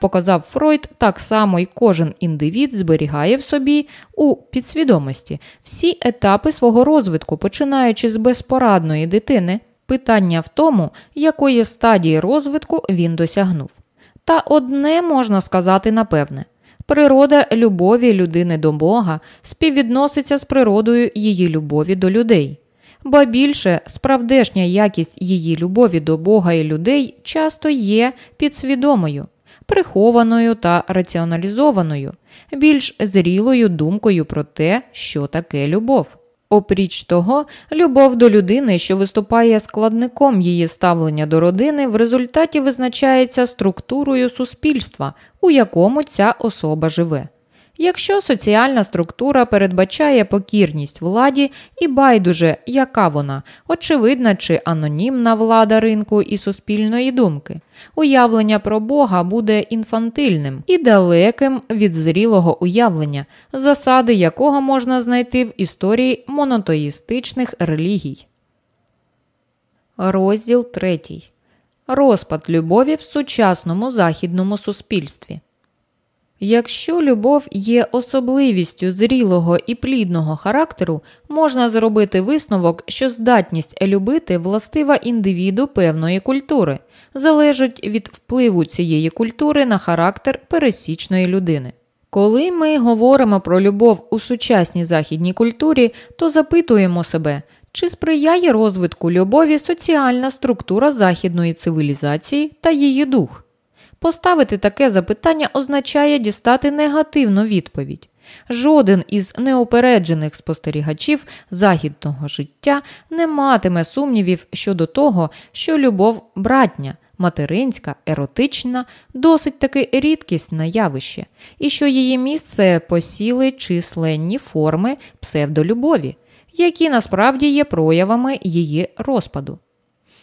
показав Фройд, так само й кожен індивід зберігає в собі у підсвідомості всі етапи свого розвитку, починаючи з безпорадної дитини. Питання в тому, якої стадії розвитку він досягнув. Та одне можна сказати напевне. Природа любові людини до Бога співвідноситься з природою її любові до людей, ба більше справдешня якість її любові до Бога і людей часто є підсвідомою, прихованою та раціоналізованою, більш зрілою думкою про те, що таке любов. Опріч того, любов до людини, що виступає складником її ставлення до родини, в результаті визначається структурою суспільства, у якому ця особа живе. Якщо соціальна структура передбачає покірність владі і байдуже, яка вона, очевидна чи анонімна влада ринку і суспільної думки, уявлення про Бога буде інфантильним і далеким від зрілого уявлення, засади якого можна знайти в історії монотоїстичних релігій. Розділ 3. Розпад любові в сучасному західному суспільстві. Якщо любов є особливістю зрілого і плідного характеру, можна зробити висновок, що здатність любити властива індивіду певної культури, залежить від впливу цієї культури на характер пересічної людини. Коли ми говоримо про любов у сучасній західній культурі, то запитуємо себе, чи сприяє розвитку любові соціальна структура західної цивілізації та її дух. Поставити таке запитання означає дістати негативну відповідь. Жоден із неупереджених спостерігачів західного життя не матиме сумнівів щодо того, що любов братня, материнська, еротична, досить таки рідкісне явище, і що її місце посіли численні форми псевдолюбові, які насправді є проявами її розпаду.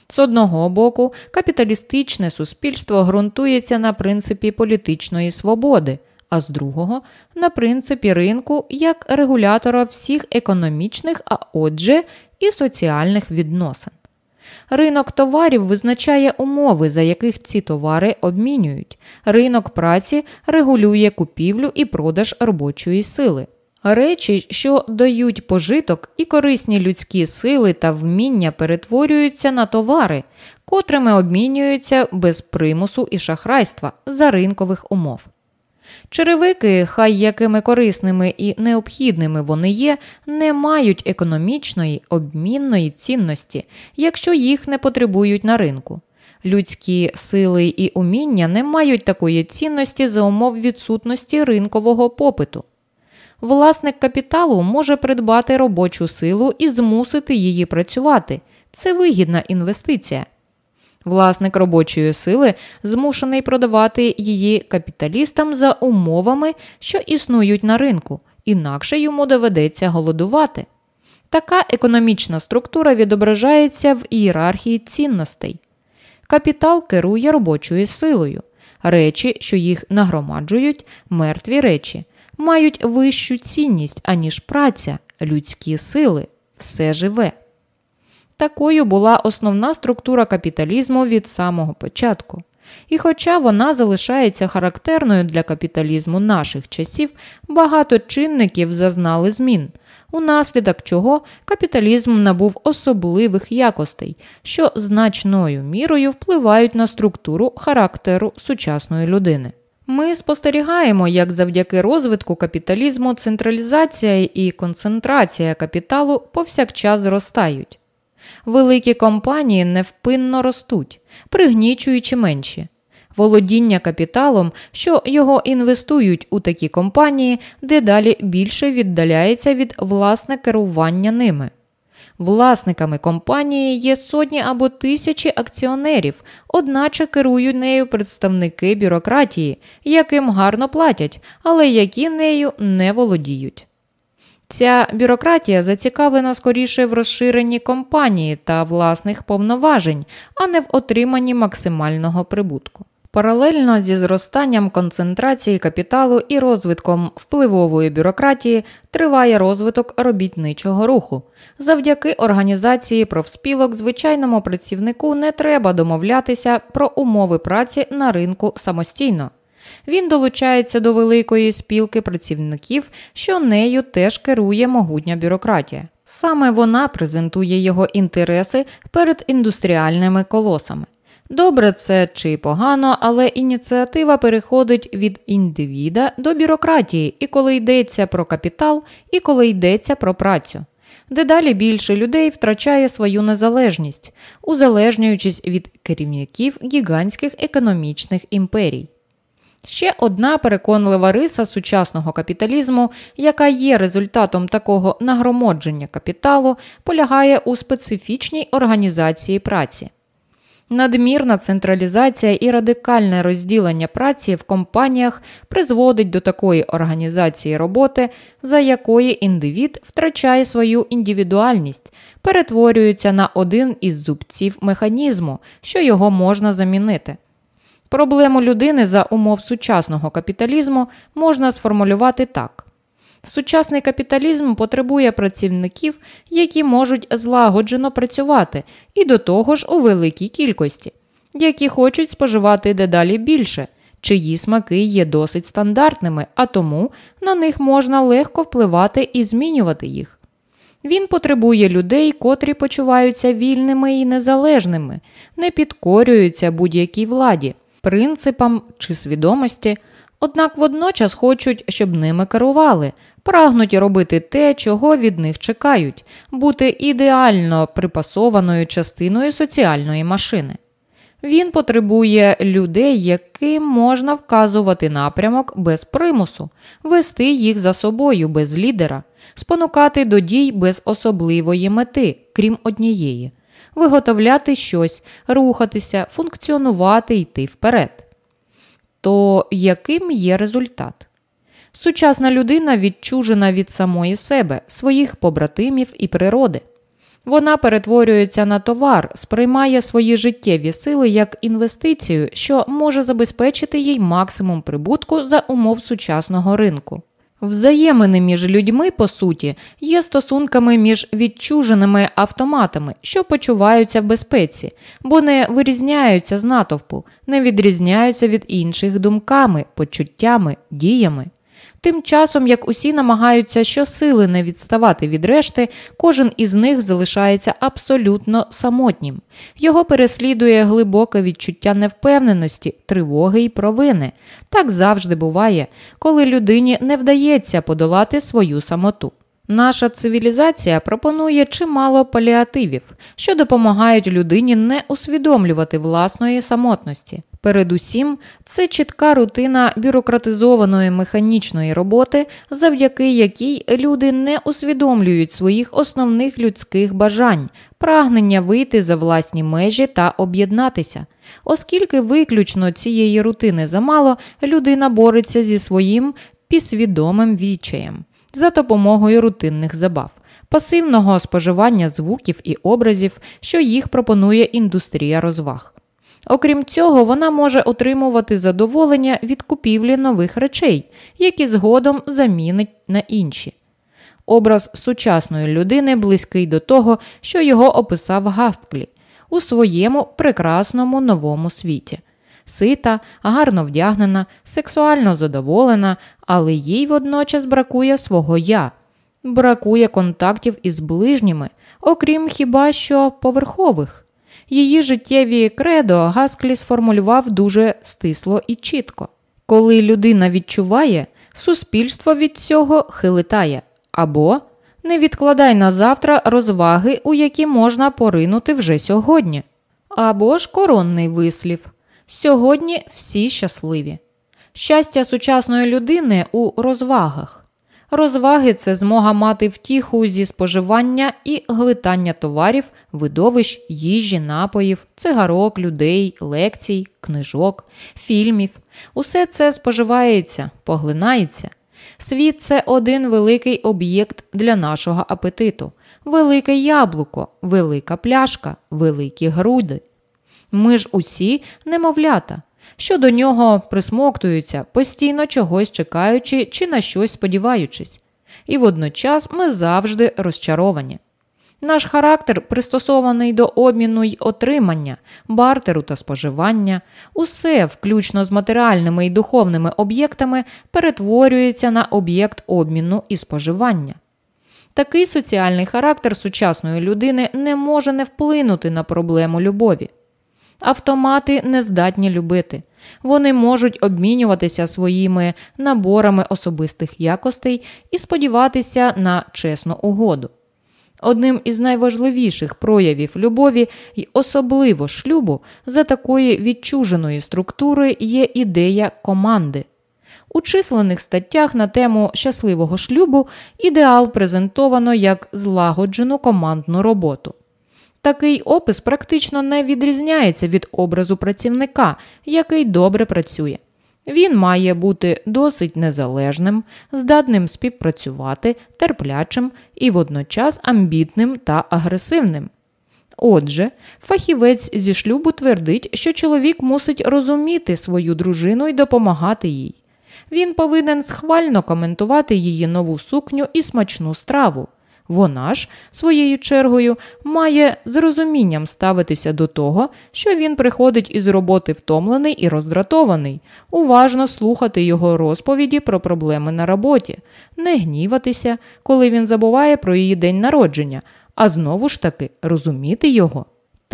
З одного боку, капіталістичне суспільство ґрунтується на принципі політичної свободи, а з другого на принципі ринку як регулятора всіх економічних, а отже, і соціальних відносин. Ринок товарів визначає умови, за яких ці товари обмінюють. Ринок праці регулює купівлю і продаж робочої сили. Речі, що дають пожиток і корисні людські сили та вміння перетворюються на товари, котрими обмінюються без примусу і шахрайства за ринкових умов. Черевики, хай якими корисними і необхідними вони є, не мають економічної обмінної цінності, якщо їх не потребують на ринку. Людські сили і уміння не мають такої цінності за умов відсутності ринкового попиту. Власник капіталу може придбати робочу силу і змусити її працювати. Це вигідна інвестиція. Власник робочої сили змушений продавати її капіталістам за умовами, що існують на ринку, інакше йому доведеться голодувати. Така економічна структура відображається в ієрархії цінностей. Капітал керує робочою силою. Речі, що їх нагромаджують, мертві речі мають вищу цінність, аніж праця, людські сили, все живе. Такою була основна структура капіталізму від самого початку. І хоча вона залишається характерною для капіталізму наших часів, багато чинників зазнали змін, унаслідок чого капіталізм набув особливих якостей, що значною мірою впливають на структуру характеру сучасної людини. Ми спостерігаємо, як завдяки розвитку капіталізму централізація і концентрація капіталу повсякчас зростають. Великі компанії невпинно ростуть, пригнічуючи менші. Володіння капіталом, що його інвестують у такі компанії, дедалі більше віддаляється від власне керування ними. Власниками компанії є сотні або тисячі акціонерів, одначе керують нею представники бюрократії, яким гарно платять, але які нею не володіють. Ця бюрократія зацікавлена скоріше в розширенні компанії та власних повноважень, а не в отриманні максимального прибутку. Паралельно зі зростанням концентрації капіталу і розвитком впливової бюрократії триває розвиток робітничого руху. Завдяки організації профспілок звичайному працівнику не треба домовлятися про умови праці на ринку самостійно. Він долучається до великої спілки працівників, що нею теж керує могутня бюрократія. Саме вона презентує його інтереси перед індустріальними колосами. Добре це чи погано, але ініціатива переходить від індивіда до бюрократії, і коли йдеться про капітал, і коли йдеться про працю. Дедалі більше людей втрачає свою незалежність, узалежнюючись від керівників гігантських економічних імперій. Ще одна переконлива риса сучасного капіталізму, яка є результатом такого нагромодження капіталу, полягає у специфічній організації праці. Надмірна централізація і радикальне розділення праці в компаніях призводить до такої організації роботи, за якої індивід втрачає свою індивідуальність, перетворюється на один із зубців механізму, що його можна замінити. Проблему людини за умов сучасного капіталізму можна сформулювати так. Сучасний капіталізм потребує працівників, які можуть злагоджено працювати, і до того ж у великій кількості, які хочуть споживати дедалі більше, чиї смаки є досить стандартними, а тому на них можна легко впливати і змінювати їх. Він потребує людей, котрі почуваються вільними і незалежними, не підкорюються будь-якій владі, принципам чи свідомості, однак водночас хочуть, щоб ними керували, прагнуть робити те, чого від них чекають, бути ідеально припасованою частиною соціальної машини. Він потребує людей, яким можна вказувати напрямок без примусу, вести їх за собою без лідера, спонукати до дій без особливої мети, крім однієї, виготовляти щось, рухатися, функціонувати йти вперед. То яким є результат? Сучасна людина відчужена від самої себе, своїх побратимів і природи. Вона перетворюється на товар, сприймає свої життєві сили як інвестицію, що може забезпечити їй максимум прибутку за умов сучасного ринку. Взаємини між людьми, по суті, є стосунками між відчуженими автоматами, що почуваються в безпеці, бо не вирізняються з натовпу, не відрізняються від інших думками, почуттями, діями. Тим часом, як усі намагаються щосили не відставати від решти, кожен із них залишається абсолютно самотнім. Його переслідує глибоке відчуття невпевненості, тривоги і провини. Так завжди буває, коли людині не вдається подолати свою самоту. Наша цивілізація пропонує чимало паліативів, що допомагають людині не усвідомлювати власної самотності. Передусім, це чітка рутина бюрократизованої механічної роботи, завдяки якій люди не усвідомлюють своїх основних людських бажань, прагнення вийти за власні межі та об'єднатися. Оскільки виключно цієї рутини замало, людина бореться зі своїм підсвідомим відчаєм за допомогою рутинних забав. Пасивного споживання звуків і образів, що їх пропонує індустрія розваг. Окрім цього, вона може отримувати задоволення від купівлі нових речей, які згодом замінить на інші. Образ сучасної людини близький до того, що його описав Гастклі у своєму прекрасному новому світі. Сита, гарно вдягнена, сексуально задоволена, але їй водночас бракує свого я, бракує контактів із ближніми, окрім хіба що поверхових. Її життєві кредо Гасклі сформулював дуже стисло і чітко. Коли людина відчуває, суспільство від цього хилитає або не відкладай на завтра розваги, у які можна поринути вже сьогодні, або ж коронний вислів. Сьогодні всі щасливі. Щастя сучасної людини у розвагах. Розваги це змога мати втіху зі споживання і глитання товарів, видовищ, їжі, напоїв, цигарок, людей, лекцій, книжок, фільмів. Усе це споживається, поглинається. Світ це один великий об'єкт для нашого апетиту, велике яблуко, велика пляшка, великі груди. Ми ж усі немовлята що до нього присмоктуються, постійно чогось чекаючи чи на щось сподіваючись, і водночас ми завжди розчаровані. Наш характер пристосований до обміну й отримання, бартеру та споживання, усе, включно з матеріальними і духовними об'єктами, перетворюється на об'єкт обміну і споживання. Такий соціальний характер сучасної людини не може не вплинути на проблему любові. Автомати не здатні любити. Вони можуть обмінюватися своїми наборами особистих якостей і сподіватися на чесну угоду. Одним із найважливіших проявів любові і особливо шлюбу за такої відчуженої структури є ідея команди. У численних статтях на тему щасливого шлюбу ідеал презентовано як злагоджену командну роботу. Такий опис практично не відрізняється від образу працівника, який добре працює. Він має бути досить незалежним, здатним співпрацювати, терплячим і водночас амбітним та агресивним. Отже, фахівець зі шлюбу твердить, що чоловік мусить розуміти свою дружину і допомагати їй. Він повинен схвально коментувати її нову сукню і смачну страву. Вона ж, своєю чергою, має з розумінням ставитися до того, що він приходить із роботи втомлений і роздратований, уважно слухати його розповіді про проблеми на роботі, не гніватися, коли він забуває про її день народження, а знову ж таки розуміти його.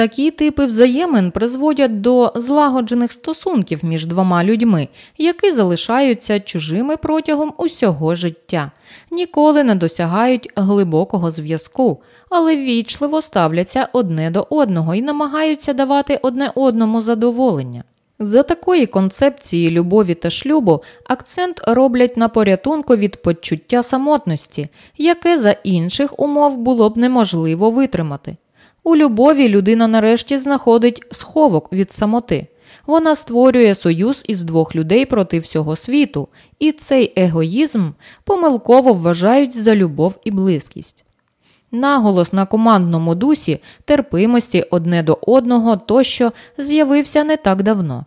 Такі типи взаємин призводять до злагоджених стосунків між двома людьми, які залишаються чужими протягом усього життя, ніколи не досягають глибокого зв'язку, але ввічливо ставляться одне до одного і намагаються давати одне одному задоволення. За такої концепції любові та шлюбу акцент роблять на порятунку від почуття самотності, яке за інших умов було б неможливо витримати. У любові людина нарешті знаходить сховок від самоти. Вона створює союз із двох людей проти всього світу, і цей егоїзм помилково вважають за любов і близькість. Наголос на командному дусі терпимості одне до одного тощо з'явився не так давно.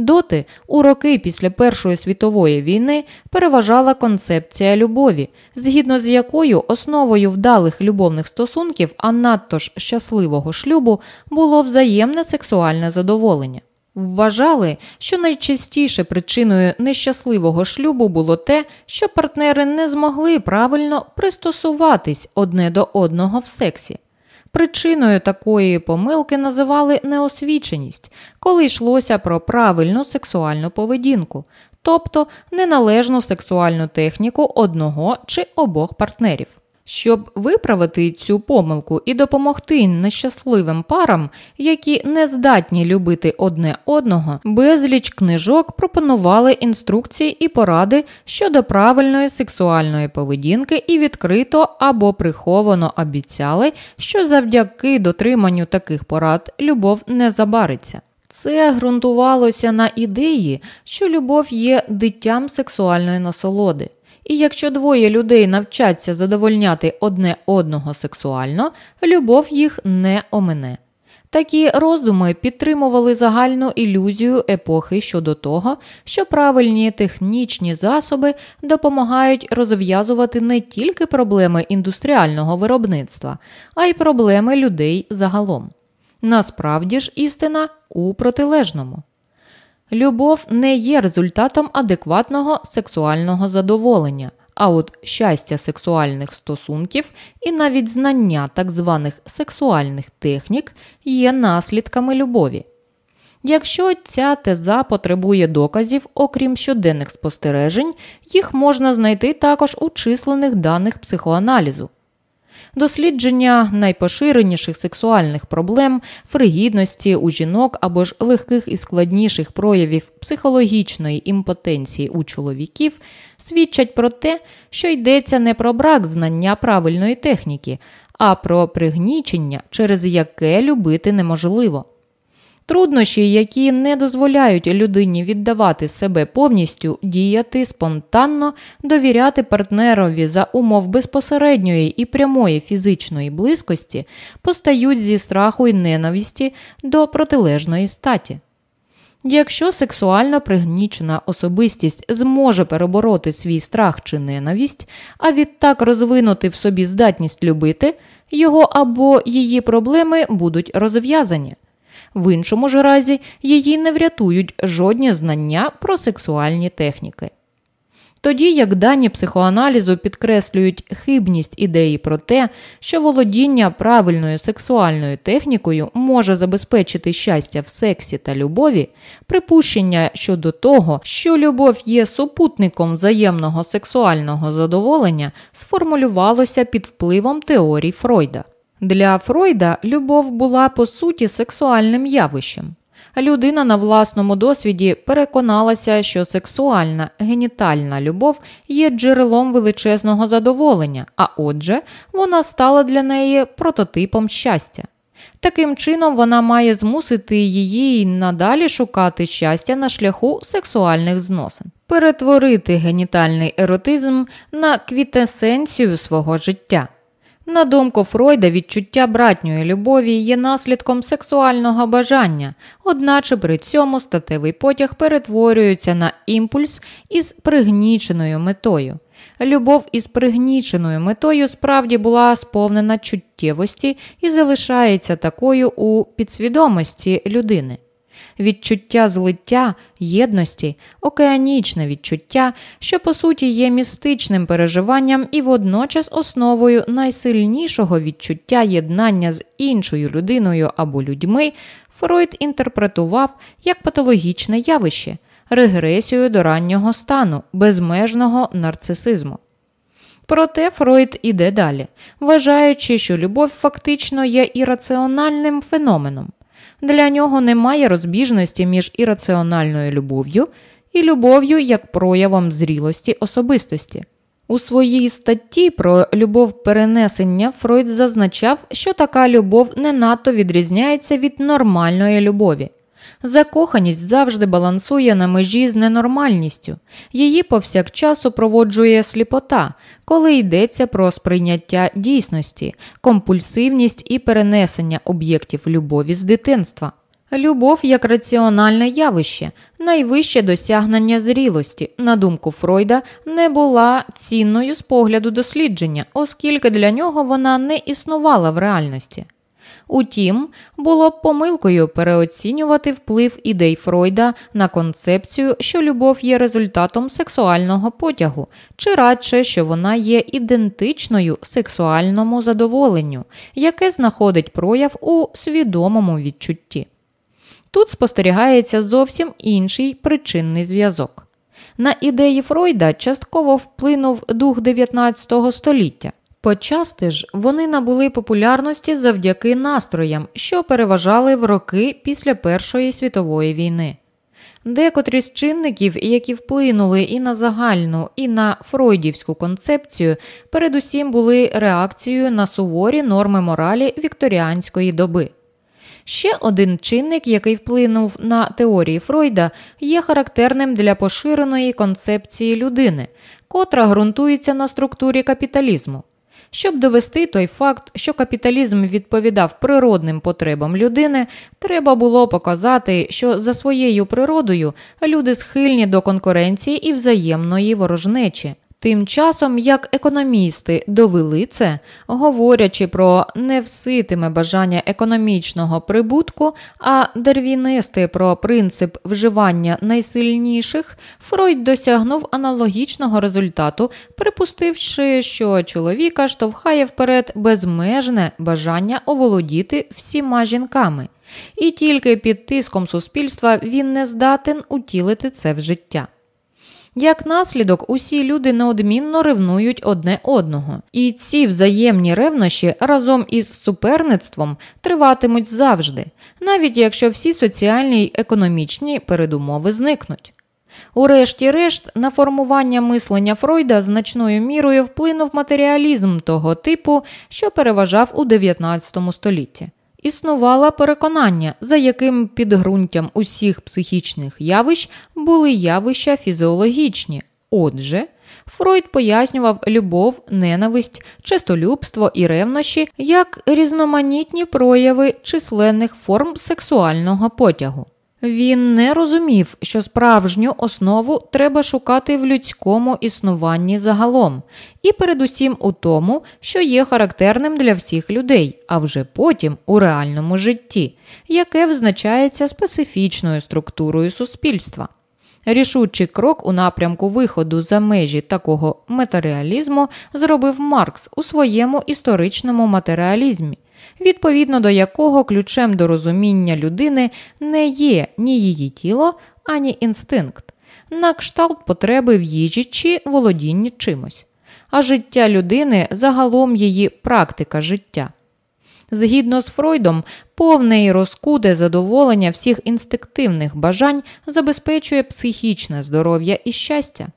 Доти, у роки після Першої світової війни, переважала концепція любові, згідно з якою основою вдалих любовних стосунків, а надто ж щасливого шлюбу, було взаємне сексуальне задоволення. Вважали, що найчастіше причиною нещасливого шлюбу було те, що партнери не змогли правильно пристосуватись одне до одного в сексі. Причиною такої помилки називали неосвіченість, коли йшлося про правильну сексуальну поведінку, тобто неналежну сексуальну техніку одного чи обох партнерів. Щоб виправити цю помилку і допомогти нещасливим парам, які не здатні любити одне одного, безліч книжок пропонували інструкції і поради щодо правильної сексуальної поведінки і відкрито або приховано обіцяли, що завдяки дотриманню таких порад любов не забариться. Це ґрунтувалося на ідеї, що любов є диттям сексуальної насолоди. І якщо двоє людей навчаться задовольняти одне одного сексуально, любов їх не омине. Такі роздуми підтримували загальну ілюзію епохи щодо того, що правильні технічні засоби допомагають розв'язувати не тільки проблеми індустріального виробництва, а й проблеми людей загалом. Насправді ж істина у протилежному. Любов не є результатом адекватного сексуального задоволення, а от щастя сексуальних стосунків і навіть знання так званих сексуальних технік є наслідками любові. Якщо ця теза потребує доказів, окрім щоденних спостережень, їх можна знайти також у численних даних психоаналізу. Дослідження найпоширеніших сексуальних проблем, фригідності у жінок або ж легких і складніших проявів психологічної імпотенції у чоловіків свідчать про те, що йдеться не про брак знання правильної техніки, а про пригнічення, через яке любити неможливо. Труднощі, які не дозволяють людині віддавати себе повністю, діяти спонтанно, довіряти партнерові за умов безпосередньої і прямої фізичної близькості, постають зі страху і ненависті до протилежної статі. Якщо сексуально пригнічена особистість зможе перебороти свій страх чи ненависть, а відтак розвинути в собі здатність любити, його або її проблеми будуть розв'язані. В іншому ж разі її не врятують жодні знання про сексуальні техніки. Тоді як дані психоаналізу підкреслюють хибність ідеї про те, що володіння правильною сексуальною технікою може забезпечити щастя в сексі та любові, припущення щодо того, що любов є супутником взаємного сексуального задоволення, сформулювалося під впливом теорій Фройда. Для Фройда любов була по суті сексуальним явищем. Людина на власному досвіді переконалася, що сексуальна генітальна любов є джерелом величезного задоволення, а отже, вона стала для неї прототипом щастя. Таким чином, вона має змусити її надалі шукати щастя на шляху сексуальних зносин, перетворити генітальний еротизм на квітесенцію свого життя. На думку Фройда, відчуття братньої любові є наслідком сексуального бажання, одначе при цьому статевий потяг перетворюється на імпульс із пригніченою метою. Любов із пригніченою метою справді була сповнена чуттєвості і залишається такою у підсвідомості людини відчуття злиття, єдності, океанічне відчуття, що по суті є містичним переживанням і водночас основою найсильнішого відчуття єднання з іншою людиною або людьми, Фройд інтерпретував як патологічне явище, регресію до раннього стану, безмежного нарцисизму. Проте Фройд іде далі, вважаючи, що любов фактично є ірраціональним феноменом. Для нього немає розбіжності між ірраціональною любов'ю і любов'ю як проявом зрілості особистості. У своїй статті про любов перенесення Фройд зазначав, що така любов не надто відрізняється від нормальної любові. Закоханість завжди балансує на межі з ненормальністю, її повсякчас супроводжує сліпота, коли йдеться про сприйняття дійсності, компульсивність і перенесення об'єктів любові з дитинства. Любов як раціональне явище, найвище досягнення зрілості, на думку Фройда, не була цінною з погляду дослідження, оскільки для нього вона не існувала в реальності. Утім, було б помилкою переоцінювати вплив ідей Фройда на концепцію, що любов є результатом сексуального потягу, чи радше, що вона є ідентичною сексуальному задоволенню, яке знаходить прояв у свідомому відчутті. Тут спостерігається зовсім інший причинний зв'язок. На ідеї Фройда частково вплинув дух 19 століття. Почасти ж вони набули популярності завдяки настроям, що переважали в роки після Першої світової війни. Декотрі з чинників, які вплинули і на загальну, і на фройдівську концепцію, передусім були реакцією на суворі норми моралі вікторіанської доби. Ще один чинник, який вплинув на теорії Фройда, є характерним для поширеної концепції людини, котра ґрунтується на структурі капіталізму. Щоб довести той факт, що капіталізм відповідав природним потребам людини, треба було показати, що за своєю природою люди схильні до конкуренції і взаємної ворожнечі. Тим часом, як економісти довели це, говорячи про невситиме бажання економічного прибутку, а дервінисти про принцип виживання найсильніших, Фройд досягнув аналогічного результату, припустивши, що чоловіка штовхає вперед безмежне бажання оволодіти всіма жінками, і тільки під тиском суспільства він не здатен утілити це в життя. Як наслідок, усі люди неодмінно ревнують одне одного, і ці взаємні ревнощі разом із суперництвом триватимуть завжди, навіть якщо всі соціальні й економічні передумови зникнуть. Урешті-решт, на формування мислення Фройда значною мірою вплинув матеріалізм того типу, що переважав у 19 столітті. Існувало переконання, за яким підґрунтям усіх психічних явищ були явища фізіологічні. Отже, Фройд пояснював любов, ненависть, честолюбство і ревнощі як різноманітні прояви численних форм сексуального потягу. Він не розумів, що справжню основу треба шукати в людському існуванні загалом, і передусім у тому, що є характерним для всіх людей, а вже потім у реальному житті, яке визначається специфічною структурою суспільства. Рішучий крок у напрямку виходу за межі такого матеріалізму зробив Маркс у своєму історичному матеріалізмі відповідно до якого ключем до розуміння людини не є ні її тіло, ані інстинкт, на кшталт потреби в їжі чи володінні чимось, а життя людини загалом її практика життя. Згідно з Фройдом, повне і розкуде задоволення всіх інстинктивних бажань забезпечує психічне здоров'я і щастя.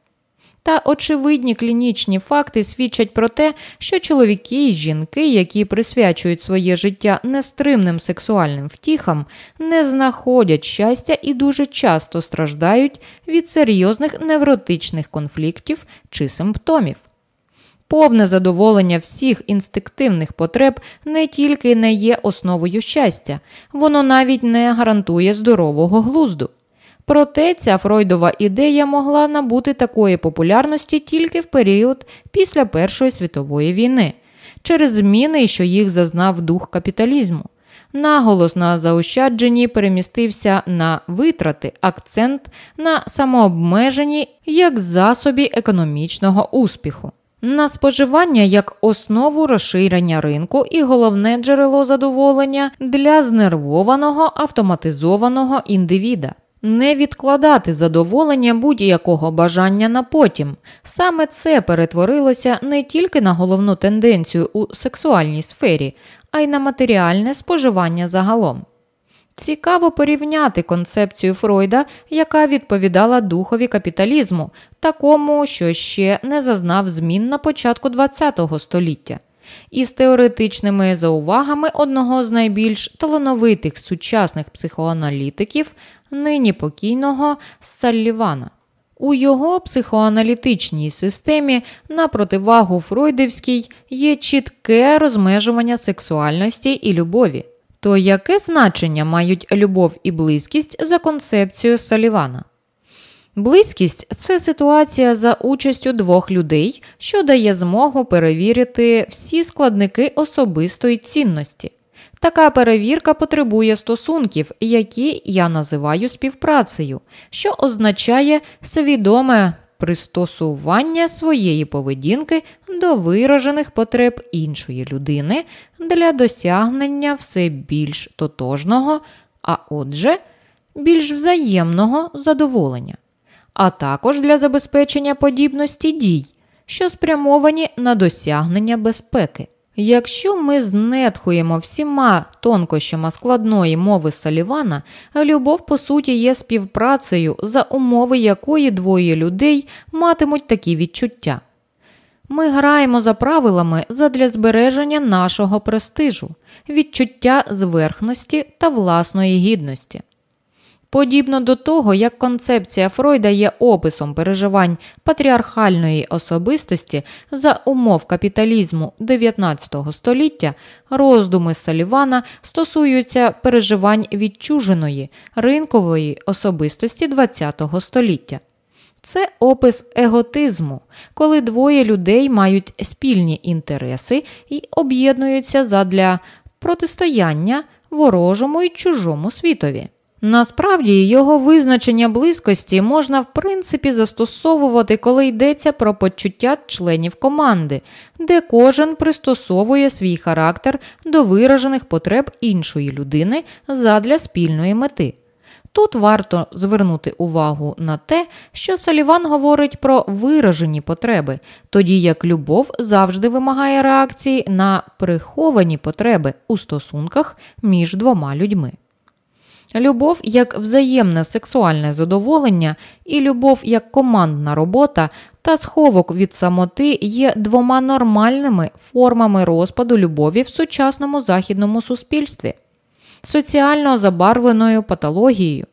Та очевидні клінічні факти свідчать про те, що чоловіки і жінки, які присвячують своє життя нестримним сексуальним втіхам, не знаходять щастя і дуже часто страждають від серйозних невротичних конфліктів чи симптомів. Повне задоволення всіх інстинктивних потреб не тільки не є основою щастя, воно навіть не гарантує здорового глузду. Проте ця Фройдова ідея могла набути такої популярності тільки в період після Першої світової війни, через зміни, що їх зазнав дух капіталізму. Наголос на заощадженні перемістився на витрати, акцент на самообмеженні як засобі економічного успіху, на споживання як основу розширення ринку і головне джерело задоволення для знервованого автоматизованого індивіда. Не відкладати задоволення будь-якого бажання на потім. Саме це перетворилося не тільки на головну тенденцію у сексуальній сфері, а й на матеріальне споживання загалом. Цікаво порівняти концепцію Фройда, яка відповідала духові капіталізму, такому, що ще не зазнав змін на початку ХХ століття, із теоретичними заувагами одного з найбільш талановитих сучасних психоаналітиків нині покійного Саллівана. У його психоаналітичній системі на противагу Фройдівській є чітке розмежування сексуальності і любові. То яке значення мають любов і близькість за концепцією Салівана? Близькість це ситуація за участю двох людей, що дає змогу перевірити всі складники особистої цінності. Така перевірка потребує стосунків, які я називаю співпрацею, що означає свідоме пристосування своєї поведінки до виражених потреб іншої людини для досягнення все більш тотожного, а отже, більш взаємного задоволення, а також для забезпечення подібності дій, що спрямовані на досягнення безпеки. Якщо ми знетхуємо всіма тонкощами складної мови Салівана, любов, по суті, є співпрацею, за умови якої двоє людей матимуть такі відчуття. Ми граємо за правилами задля збереження нашого престижу, відчуття зверхності та власної гідності. Подібно до того, як концепція Фройда є описом переживань патріархальної особистості за умов капіталізму 19 століття, роздуми Салівана стосуються переживань відчуженої ринкової особистості ХХ століття. Це опис еготизму, коли двоє людей мають спільні інтереси і об'єднуються задля протистояння ворожому і чужому світові. Насправді його визначення близькості можна в принципі застосовувати, коли йдеться про почуття членів команди, де кожен пристосовує свій характер до виражених потреб іншої людини задля спільної мети. Тут варто звернути увагу на те, що Саліван говорить про виражені потреби, тоді як любов завжди вимагає реакції на приховані потреби у стосунках між двома людьми. Любов як взаємне сексуальне задоволення і любов як командна робота та сховок від самоти є двома нормальними формами розпаду любові в сучасному західному суспільстві, соціально забарвленою патологією.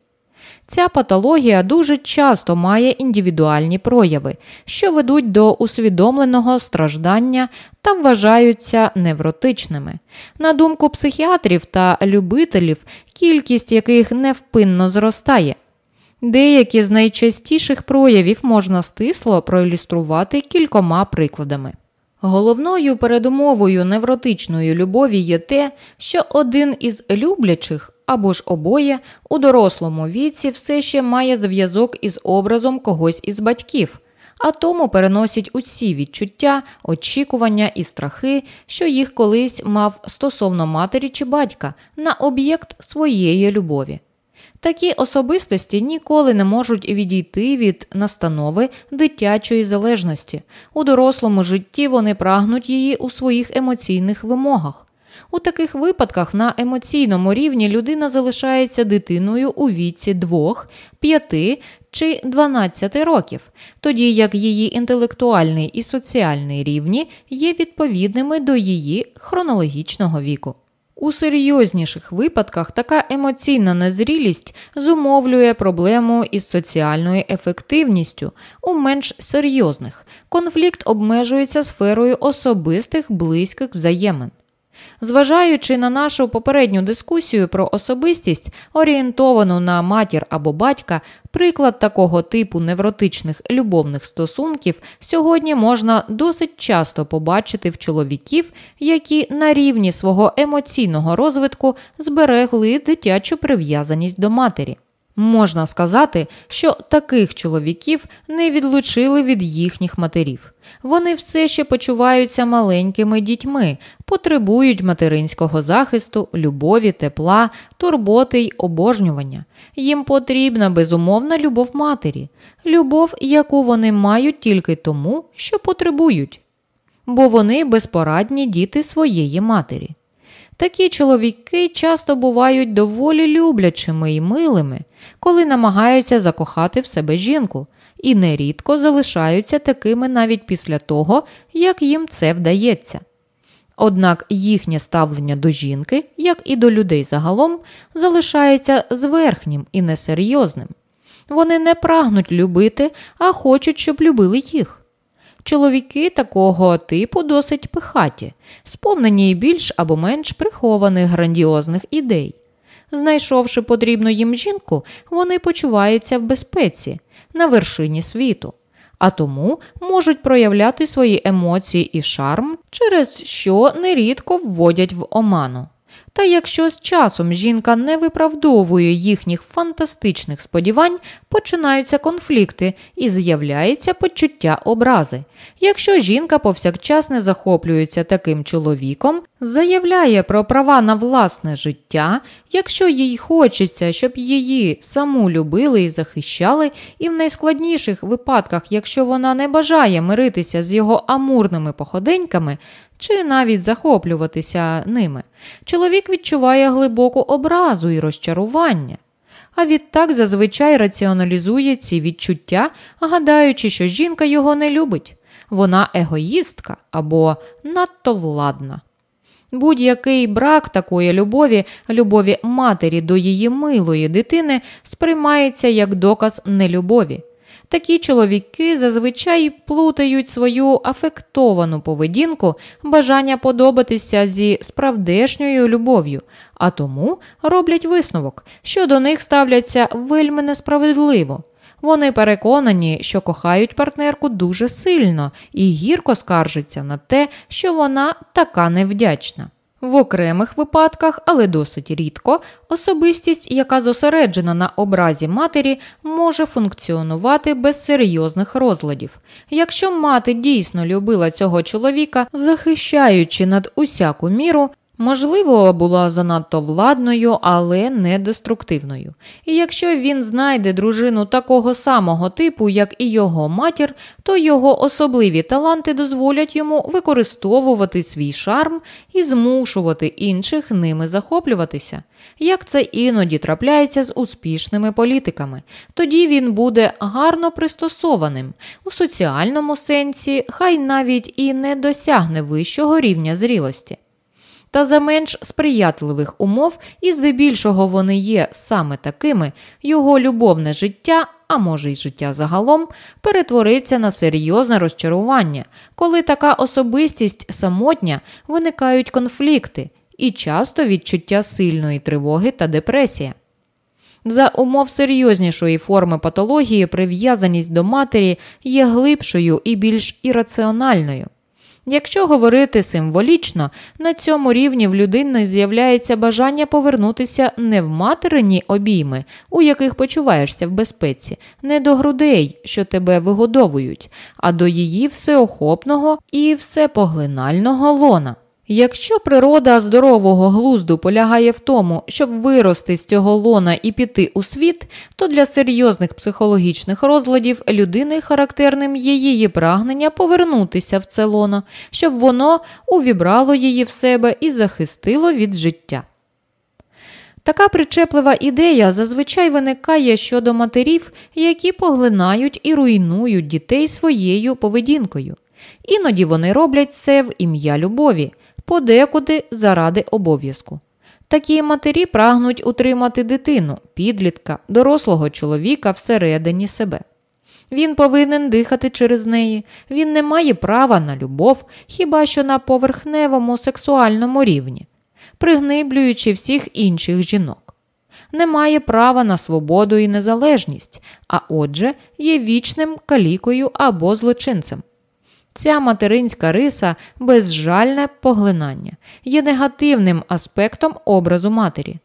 Ця патологія дуже часто має індивідуальні прояви, що ведуть до усвідомленого страждання та вважаються невротичними. На думку психіатрів та любителів, кількість яких невпинно зростає. Деякі з найчастіших проявів можна стисло проілюструвати кількома прикладами. Головною передумовою невротичної любові є те, що один із люблячих або ж обоє у дорослому віці все ще має зв'язок із образом когось із батьків, а тому переносить усі відчуття, очікування і страхи, що їх колись мав стосовно матері чи батька, на об'єкт своєї любові. Такі особистості ніколи не можуть відійти від настанови дитячої залежності. У дорослому житті вони прагнуть її у своїх емоційних вимогах. У таких випадках на емоційному рівні людина залишається дитиною у віці 2, 5 чи 12 років, тоді як її інтелектуальний і соціальний рівні є відповідними до її хронологічного віку. У серйозніших випадках така емоційна незрілість зумовлює проблему із соціальною ефективністю, у менш серйозних конфлікт обмежується сферою особистих близьких взаємин. Зважаючи на нашу попередню дискусію про особистість, орієнтовану на матір або батька, приклад такого типу невротичних любовних стосунків сьогодні можна досить часто побачити в чоловіків, які на рівні свого емоційного розвитку зберегли дитячу прив'язаність до матері. Можна сказати, що таких чоловіків не відлучили від їхніх матерів. Вони все ще почуваються маленькими дітьми, потребують материнського захисту, любові, тепла, турботи й обожнювання. Їм потрібна безумовна любов матері, любов, яку вони мають тільки тому, що потребують, бо вони безпорадні діти своєї матері. Такі чоловіки часто бувають доволі люблячими і милими, коли намагаються закохати в себе жінку, і нерідко залишаються такими навіть після того, як їм це вдається. Однак їхнє ставлення до жінки, як і до людей загалом, залишається зверхнім і несерйозним. Вони не прагнуть любити, а хочуть, щоб любили їх. Чоловіки такого типу досить пихаті, сповнені більш або менш прихованих грандіозних ідей. Знайшовши потрібну їм жінку, вони почуваються в безпеці на вершині світу, а тому можуть проявляти свої емоції і шарм, через що нерідко вводять в оману. Та якщо з часом жінка не виправдовує їхніх фантастичних сподівань, починаються конфлікти і з'являється почуття образи. Якщо жінка повсякчас не захоплюється таким чоловіком, заявляє про права на власне життя, якщо їй хочеться, щоб її саму любили і захищали, і в найскладніших випадках, якщо вона не бажає миритися з його амурними походеньками, чи навіть захоплюватися ними, чоловік відчуває глибоку образу і розчарування. А відтак зазвичай раціоналізує ці відчуття, гадаючи, що жінка його не любить, вона егоїстка або надто владна. Будь-який брак такої любові, любові матері до її милої дитини, сприймається як доказ нелюбові. Такі чоловіки зазвичай плутають свою афектовану поведінку, бажання подобатися зі справдешньою любов'ю, а тому роблять висновок, що до них ставляться вельми несправедливо. Вони переконані, що кохають партнерку дуже сильно і гірко скаржаться на те, що вона така невдячна. В окремих випадках, але досить рідко, особистість, яка зосереджена на образі матері, може функціонувати без серйозних розладів. Якщо мати дійсно любила цього чоловіка, захищаючи над усяку міру, Можливо, була занадто владною, але не деструктивною. І якщо він знайде дружину такого самого типу, як і його матір, то його особливі таланти дозволять йому використовувати свій шарм і змушувати інших ними захоплюватися. Як це іноді трапляється з успішними політиками, тоді він буде гарно пристосованим у соціальному сенсі, хай навіть і не досягне вищого рівня зрілості. Та за менш сприятливих умов, і здебільшого вони є саме такими, його любовне життя, а може й життя загалом, перетвориться на серйозне розчарування, коли така особистість самотня виникають конфлікти і часто відчуття сильної тривоги та депресія. За умов серйознішої форми патології прив'язаність до матері є глибшою і більш ірраціональною. Якщо говорити символічно, на цьому рівні в людини з'являється бажання повернутися не в материні обійми, у яких почуваєшся в безпеці, не до грудей, що тебе вигодовують, а до її всеохопного і всепоглинального лона. Якщо природа здорового глузду полягає в тому, щоб вирости з цього лона і піти у світ, то для серйозних психологічних розладів людини характерним є її прагнення повернутися в це лоно, щоб воно увібрало її в себе і захистило від життя. Така причеплива ідея зазвичай виникає щодо матерів, які поглинають і руйнують дітей своєю поведінкою. Іноді вони роблять це в ім'я любові подекуди заради обов'язку. Такі матері прагнуть утримати дитину, підлітка, дорослого чоловіка всередині себе. Він повинен дихати через неї, він не має права на любов, хіба що на поверхневому сексуальному рівні, пригниблюючи всіх інших жінок. Не має права на свободу і незалежність, а отже, є вічним калікою або злочинцем. Ця материнська риса безжальне поглинання є негативним аспектом образу матері.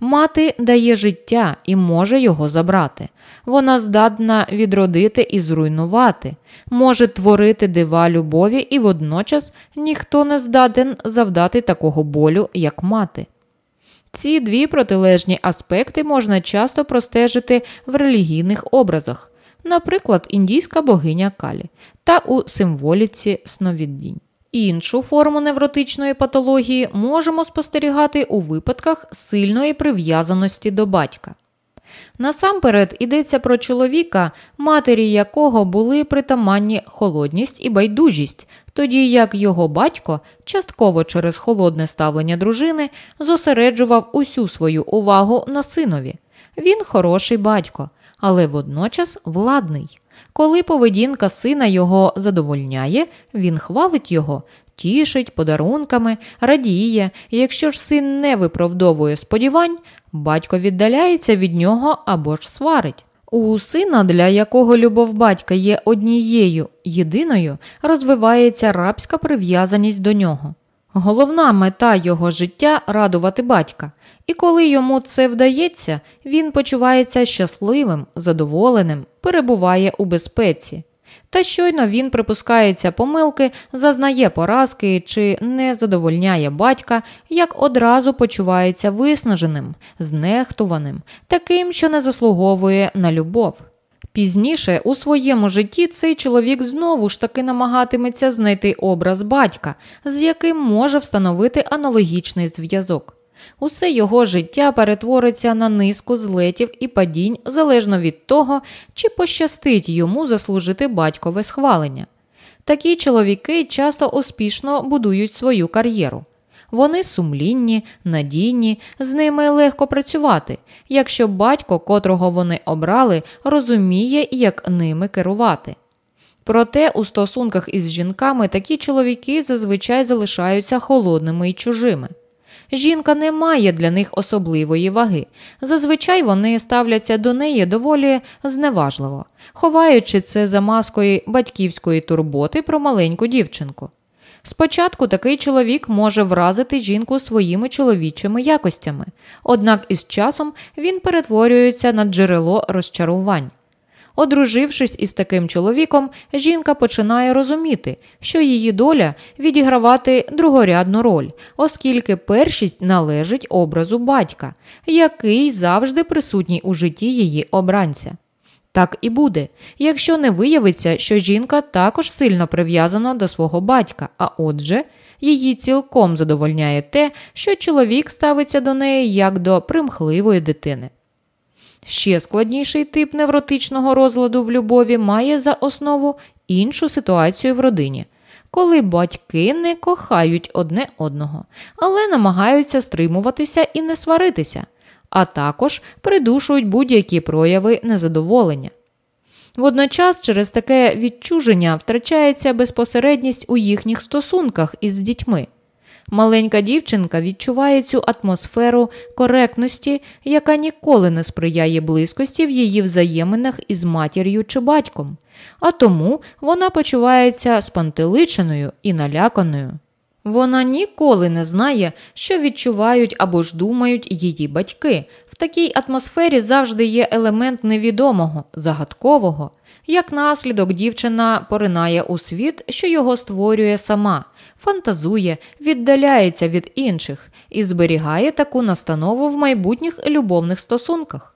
Мати дає життя і може його забрати. Вона здатна відродити і зруйнувати, може творити дива любові, і водночас ніхто не здатен завдати такого болю, як мати. Ці дві протилежні аспекти можна часто простежити в релігійних образах наприклад, індійська богиня Калі, та у символіці сновидінь. Іншу форму невротичної патології можемо спостерігати у випадках сильної прив'язаності до батька. Насамперед йдеться про чоловіка, матері якого були притаманні холодність і байдужість, тоді як його батько, частково через холодне ставлення дружини, зосереджував усю свою увагу на синові. Він хороший батько, але водночас владний. Коли поведінка сина його задовольняє, він хвалить його, тішить подарунками, радіє, і якщо ж син не виправдовує сподівань, батько віддаляється від нього або ж сварить. У сина, для якого любов батька є однією єдиною, розвивається рабська прив'язаність до нього. Головна мета його життя радувати батька, і коли йому це вдається, він почувається щасливим, задоволеним, перебуває у безпеці. Та щойно він припускається помилки, зазнає поразки чи не задовольняє батька, як одразу почувається виснаженим, знехтуваним, таким, що не заслуговує на любов. Пізніше у своєму житті цей чоловік знову ж таки намагатиметься знайти образ батька, з яким може встановити аналогічний зв'язок. Усе його життя перетвориться на низку злетів і падінь залежно від того, чи пощастить йому заслужити батькове схвалення. Такі чоловіки часто успішно будують свою кар'єру. Вони сумлінні, надійні, з ними легко працювати, якщо батько, котрого вони обрали, розуміє, як ними керувати. Проте у стосунках із жінками такі чоловіки зазвичай залишаються холодними і чужими. Жінка не має для них особливої ваги. Зазвичай вони ставляться до неї доволі зневажливо, ховаючи це за маскою батьківської турботи про маленьку дівчинку. Спочатку такий чоловік може вразити жінку своїми чоловічими якостями, однак із часом він перетворюється на джерело розчарувань. Одружившись із таким чоловіком, жінка починає розуміти, що її доля відігравати другорядну роль, оскільки першість належить образу батька, який завжди присутній у житті її обранця. Так і буде, якщо не виявиться, що жінка також сильно прив'язана до свого батька, а отже, її цілком задовольняє те, що чоловік ставиться до неї як до примхливої дитини. Ще складніший тип невротичного розладу в любові має за основу іншу ситуацію в родині, коли батьки не кохають одне одного, але намагаються стримуватися і не сваритися, а також придушують будь-які прояви незадоволення. Водночас через таке відчуження втрачається безпосередність у їхніх стосунках із дітьми. Маленька дівчинка відчуває цю атмосферу коректності, яка ніколи не сприяє близькості в її взаєминах із матір'ю чи батьком, а тому вона почувається спантеличеною і наляканою. Вона ніколи не знає, що відчувають або ж думають її батьки. В такій атмосфері завжди є елемент невідомого, загадкового. Як наслідок, дівчина поринає у світ, що його створює сама, фантазує, віддаляється від інших і зберігає таку настанову в майбутніх любовних стосунках.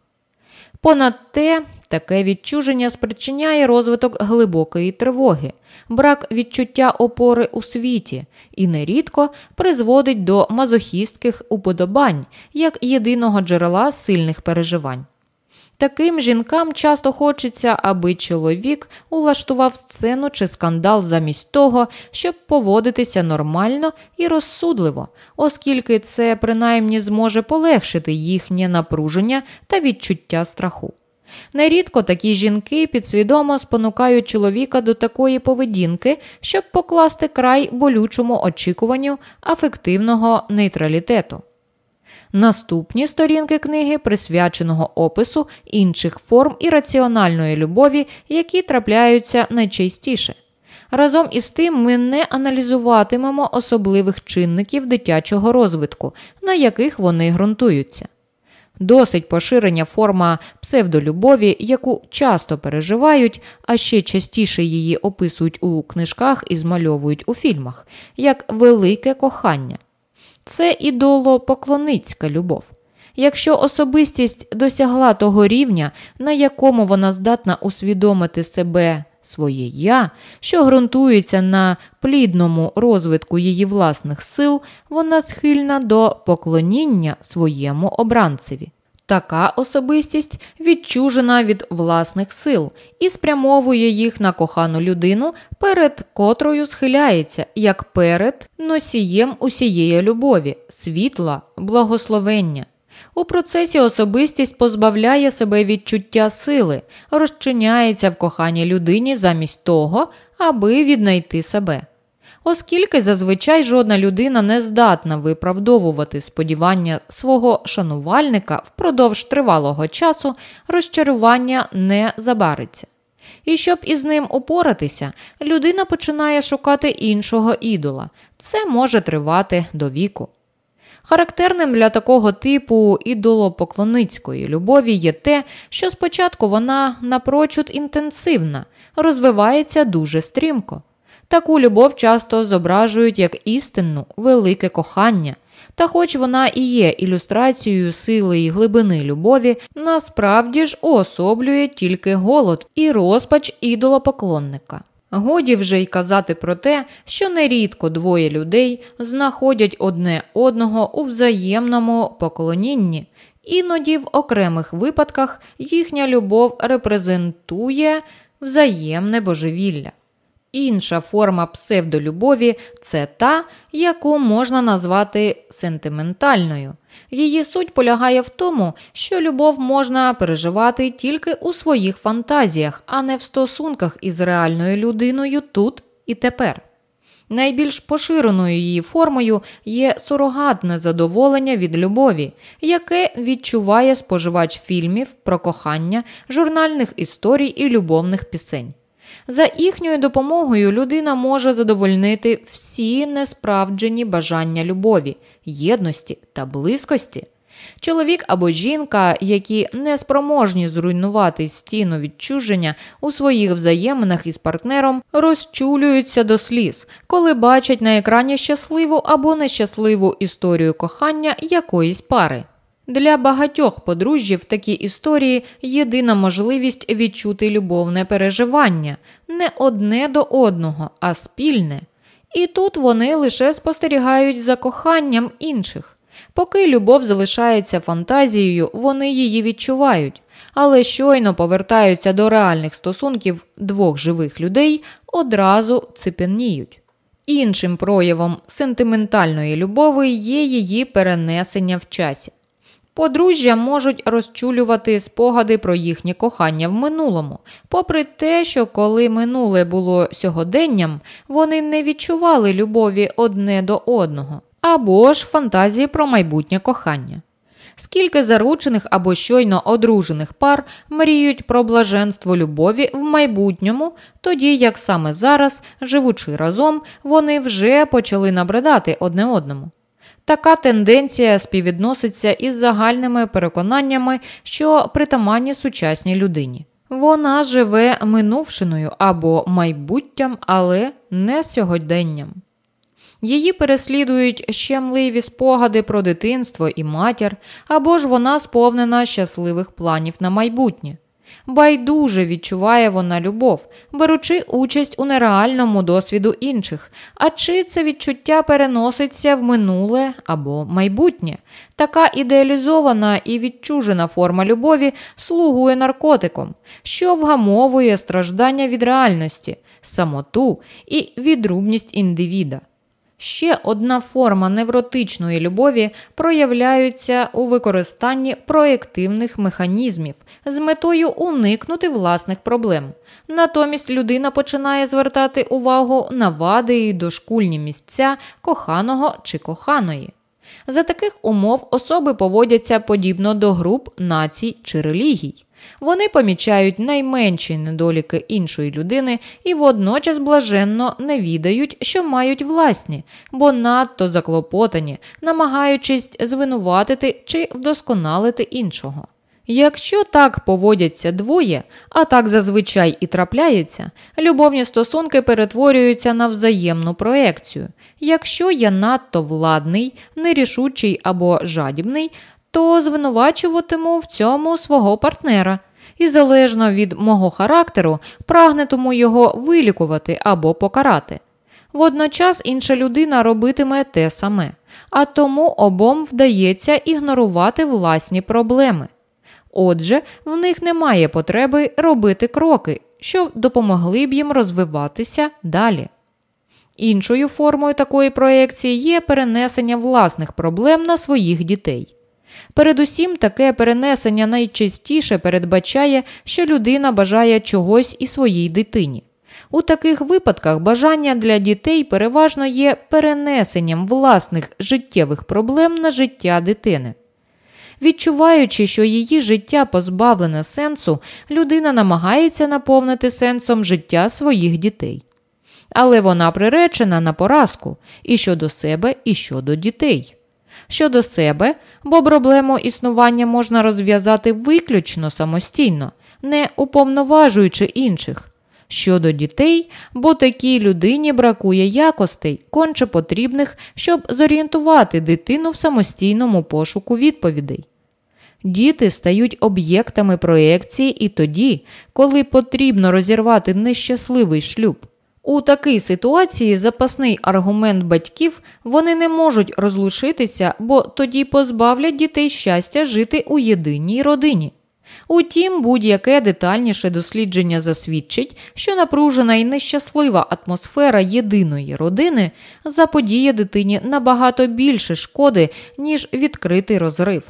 Понад те, таке відчуження спричиняє розвиток глибокої тривоги, брак відчуття опори у світі і нерідко призводить до мазохістських уподобань як єдиного джерела сильних переживань. Таким жінкам часто хочеться, аби чоловік улаштував сцену чи скандал замість того, щоб поводитися нормально і розсудливо, оскільки це принаймні зможе полегшити їхнє напруження та відчуття страху. Нерідко такі жінки підсвідомо спонукають чоловіка до такої поведінки, щоб покласти край болючому очікуванню афективного нейтралітету. Наступні сторінки книги присвяченого опису інших форм ірраціональної любові, які трапляються найчастіше. Разом із тим ми не аналізуватимемо особливих чинників дитячого розвитку, на яких вони ґрунтуються. Досить поширення форма псевдолюбові, яку часто переживають, а ще частіше її описують у книжках і змальовують у фільмах, як велике кохання це ідолопоклонницька любов. Якщо особистість досягла того рівня, на якому вона здатна усвідомити себе, своє я, що ґрунтується на плідному розвитку її власних сил, вона схильна до поклоніння своєму обранцеві. Така особистість відчужена від власних сил і спрямовує їх на кохану людину, перед котрою схиляється, як перед носієм усієї любові, світла, благословення. У процесі особистість позбавляє себе відчуття сили, розчиняється в коханій людині замість того, аби віднайти себе оскільки зазвичай жодна людина не здатна виправдовувати сподівання свого шанувальника впродовж тривалого часу, розчарування не забариться. І щоб із ним упоратися, людина починає шукати іншого ідола. Це може тривати до віку. Характерним для такого типу ідолопоклонницької любові є те, що спочатку вона напрочуд інтенсивна, розвивається дуже стрімко. Таку любов часто зображують як істинну, велике кохання. Та, хоч вона і є ілюстрацією сили і глибини любові, насправді ж уособлює тільки голод і розпач ідолопоклонника. Годі вже й казати про те, що нерідко двоє людей знаходять одне одного у взаємному поклонінні, іноді в окремих випадках їхня любов репрезентує взаємне божевілля. Інша форма псевдолюбові це та, яку можна назвати сентиментальною. Її суть полягає в тому, що любов можна переживати тільки у своїх фантазіях, а не в стосунках із реальною людиною тут і тепер. Найбільш поширеною її формою є сурогатне задоволення від любові, яке відчуває споживач фільмів про кохання, журнальних історій і любовних пісень. За їхньою допомогою людина може задовольнити всі несправджені бажання любові, єдності та близькості. Чоловік або жінка, які не спроможні зруйнувати стіну відчуження у своїх взаєминах із партнером, розчулюються до сліз, коли бачать на екрані щасливу або нещасливу історію кохання якоїсь пари. Для багатьох подружжів такі історії єдина можливість відчути любовне переживання не одне до одного, а спільне. І тут вони лише спостерігають за коханням інших. Поки любов залишається фантазією, вони її відчувають, але щойно повертаються до реальних стосунків двох живих людей, одразу ципеніють. Іншим проявом сентиментальної любові є її перенесення в часі. Подружжя можуть розчулювати спогади про їхнє кохання в минулому, попри те, що коли минуле було сьогоденням, вони не відчували любові одне до одного, або ж фантазії про майбутнє кохання. Скільки заручених або щойно одружених пар мріють про блаженство любові в майбутньому, тоді як саме зараз, живучи разом, вони вже почали набридати одне одному. Така тенденція співвідноситься із загальними переконаннями, що притаманні сучасній людині. Вона живе минувшиною або майбуттям, але не сьогоденням. Її переслідують щемливі спогади про дитинство і матір, або ж вона сповнена щасливих планів на майбутнє. Байдуже відчуває вона любов, беручи участь у нереальному досвіду інших, а чи це відчуття переноситься в минуле або майбутнє. Така ідеалізована і відчужена форма любові слугує наркотиком, що вгамовує страждання від реальності, самоту і відрубність індивіда. Ще одна форма невротичної любові проявляється у використанні проєктивних механізмів з метою уникнути власних проблем. Натомість людина починає звертати увагу на вади і дошкульні місця коханого чи коханої. За таких умов особи поводяться подібно до груп націй чи релігій. Вони помічають найменші недоліки іншої людини і водночас блаженно не відають, що мають власні, бо надто заклопотані, намагаючись звинуватити чи вдосконалити іншого. Якщо так поводяться двоє, а так зазвичай і трапляється, любовні стосунки перетворюються на взаємну проекцію. Якщо я надто владний, нерішучий або жадібний, то звинувачуватиму в цьому свого партнера і залежно від мого характеру прагнетиму його вилікувати або покарати. Водночас інша людина робитиме те саме, а тому обом вдається ігнорувати власні проблеми. Отже, в них немає потреби робити кроки, що допомогли б їм розвиватися далі. Іншою формою такої проєкції є перенесення власних проблем на своїх дітей. Передусім, таке перенесення найчастіше передбачає, що людина бажає чогось і своїй дитині. У таких випадках бажання для дітей переважно є перенесенням власних життєвих проблем на життя дитини. Відчуваючи, що її життя позбавлене сенсу, людина намагається наповнити сенсом життя своїх дітей. Але вона приречена на поразку і щодо себе, і щодо дітей. Щодо себе, бо проблему існування можна розв'язати виключно самостійно, не уповноважуючи інших. Щодо дітей, бо такій людині бракує якостей, конче потрібних, щоб зорієнтувати дитину в самостійному пошуку відповідей. Діти стають об'єктами проекції і тоді, коли потрібно розірвати нещасливий шлюб. У такій ситуації запасний аргумент батьків вони не можуть розлучитися, бо тоді позбавлять дітей щастя жити у єдиній родині. Утім, будь-яке детальніше дослідження засвідчить, що напружена і нещаслива атмосфера єдиної родини заподіє дитині набагато більше шкоди, ніж відкритий розрив.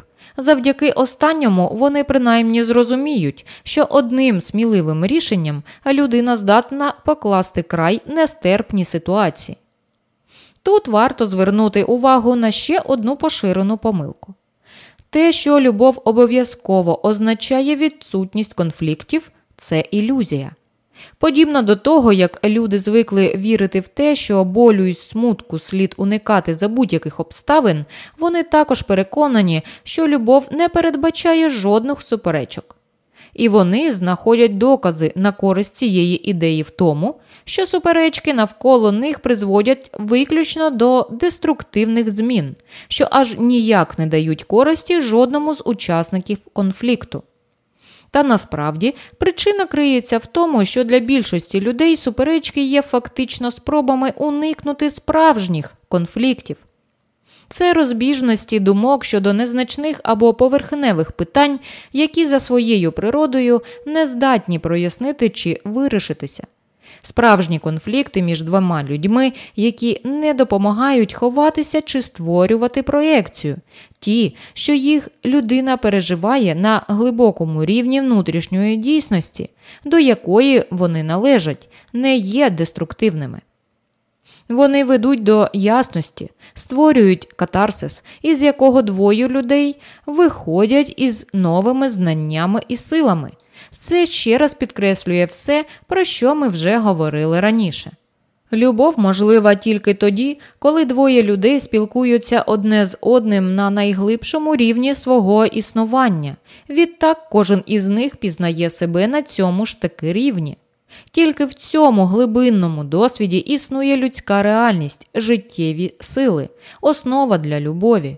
Завдяки останньому вони принаймні зрозуміють, що одним сміливим рішенням людина здатна покласти край нестерпній ситуації. Тут варто звернути увагу на ще одну поширену помилку. Те, що любов обов'язково означає відсутність конфліктів, це ілюзія. Подібно до того, як люди звикли вірити в те, що болю й смутку слід уникати за будь-яких обставин, вони також переконані, що любов не передбачає жодних суперечок. І вони знаходять докази на користь цієї ідеї в тому, що суперечки навколо них призводять виключно до деструктивних змін, що аж ніяк не дають користі жодному з учасників конфлікту. Та насправді причина криється в тому, що для більшості людей суперечки є фактично спробами уникнути справжніх конфліктів. Це розбіжності думок щодо незначних або поверхневих питань, які за своєю природою не здатні прояснити чи вирішитися. Справжні конфлікти між двома людьми, які не допомагають ховатися чи створювати проекцію, ті, що їх людина переживає на глибокому рівні внутрішньої дійсності, до якої вони належать, не є деструктивними. Вони ведуть до ясності, створюють катарсис, із якого двоє людей виходять із новими знаннями і силами. Це ще раз підкреслює все, про що ми вже говорили раніше. Любов можлива тільки тоді, коли двоє людей спілкуються одне з одним на найглибшому рівні свого існування. Відтак кожен із них пізнає себе на цьому ж таки рівні. Тільки в цьому глибинному досвіді існує людська реальність, життєві сили, основа для любові.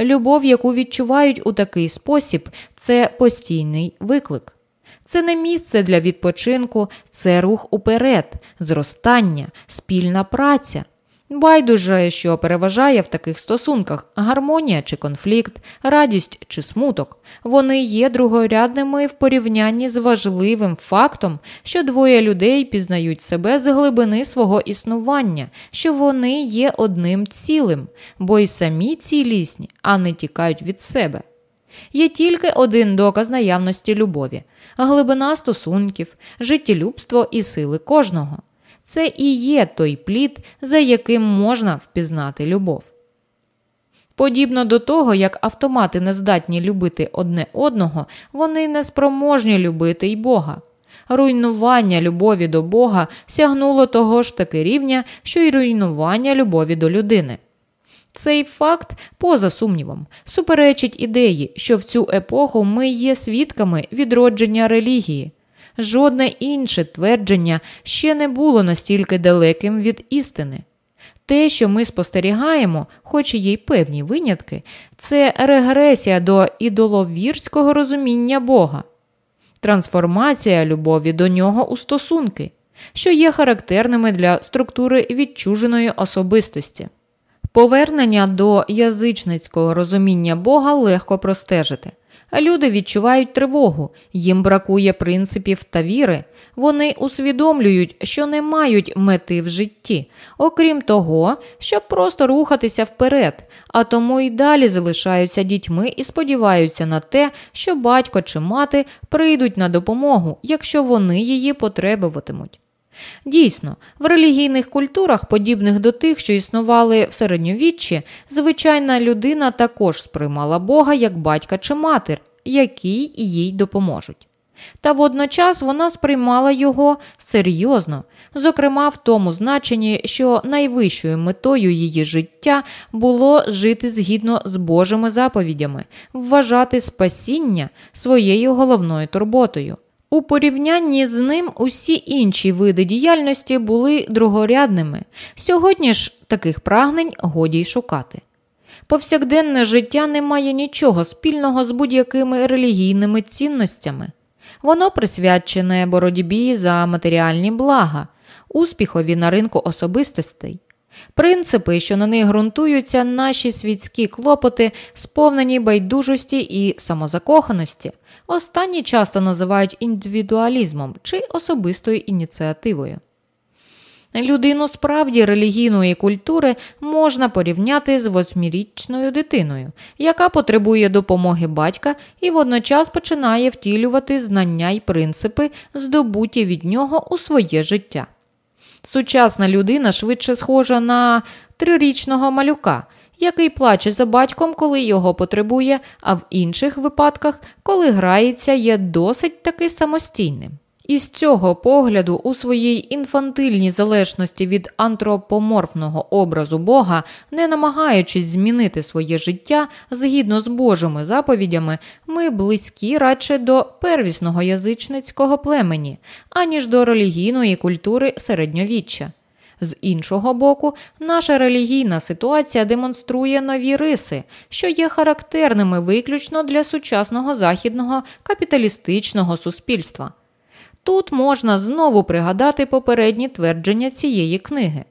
Любов, яку відчувають у такий спосіб, це постійний виклик. Це не місце для відпочинку, це рух уперед, зростання, спільна праця. Байдуже, що переважає в таких стосунках гармонія чи конфлікт, радість чи смуток. Вони є другорядними в порівнянні з важливим фактом, що двоє людей пізнають себе з глибини свого існування, що вони є одним цілим, бо й самі цілісні, а не тікають від себе. Є тільки один доказ наявності любові глибина стосунків, життєлюбство і сили кожного. Це і є той плід, за яким можна впізнати любов. Подібно до того, як автомати не здатні любити одне одного, вони не спроможні любити й Бога. Руйнування любові до Бога сягнуло того ж таки рівня, що й руйнування любові до людини. Цей факт, поза сумнівом, суперечить ідеї, що в цю епоху ми є свідками відродження релігії. Жодне інше твердження ще не було настільки далеким від істини. Те, що ми спостерігаємо, хоч і є й певні винятки, це регресія до ідоловірського розуміння Бога, трансформація любові до нього у стосунки, що є характерними для структури відчуженої особистості. Повернення до язичницького розуміння Бога легко простежити. Люди відчувають тривогу, їм бракує принципів та віри, вони усвідомлюють, що не мають мети в житті, окрім того, щоб просто рухатися вперед, а тому й далі залишаються дітьми і сподіваються на те, що батько чи мати прийдуть на допомогу, якщо вони її потребуватимуть. Дійсно, в релігійних культурах, подібних до тих, що існували в середньовіччі, звичайна людина також сприймала Бога як батька чи матір, які їй допоможуть. Та водночас вона сприймала його серйозно, зокрема в тому значенні, що найвищою метою її життя було жити згідно з Божими заповідями, вважати спасіння своєю головною турботою. У порівнянні з ним усі інші види діяльності були другорядними. Сьогодні ж таких прагнень годі й шукати. Повсякденне життя не має нічого спільного з будь-якими релігійними цінностями. Воно присвячене боротьбі за матеріальні блага, успіхові на ринку особистостей. Принципи, що на них ґрунтуються наші світські клопоти, сповнені байдужості і самозакоханості, останні часто називають індивідуалізмом чи особистою ініціативою. Людину справді релігійної культури можна порівняти з восьмирічною дитиною, яка потребує допомоги батька і водночас починає втілювати знання й принципи, здобуті від нього у своє життя. Сучасна людина швидше схожа на трирічного малюка, який плаче за батьком, коли його потребує, а в інших випадках, коли грається, є досить таки самостійним. Із цього погляду, у своїй інфантильній залежності від антропоморфного образу Бога, не намагаючись змінити своє життя згідно з Божими заповідями, ми близькі радше до первісного язичницького племені, аніж до релігійної культури середньовіччя. З іншого боку, наша релігійна ситуація демонструє нові риси, що є характерними виключно для сучасного західного капіталістичного суспільства. Тут можна знову пригадати попередні твердження цієї книги.